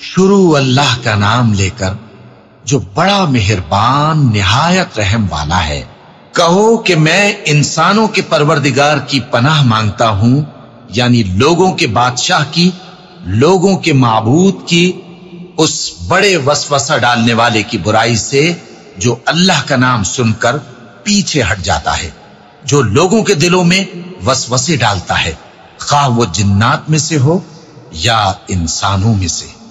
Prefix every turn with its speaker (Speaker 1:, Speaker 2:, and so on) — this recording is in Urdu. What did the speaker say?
Speaker 1: شروع اللہ کا نام لے کر جو بڑا مہربان، نہایت رحم والا ہے۔ کہو کہ میں انسانوں کے پروردگار کی پناہ مانگتا ہوں یعنی لوگوں کے بادشاہ کی، لوگوں کے معبود کی، اس بڑے وسوسہ ڈالنے والے کی برائی سے جو اللہ کا نام سن کر پیچھے ہٹ جاتا ہے، جو لوگوں کے دلوں میں وسوسے ڈالتا ہے۔ خواہ وہ جنات میں سے ہو یا انسانوں میں سے۔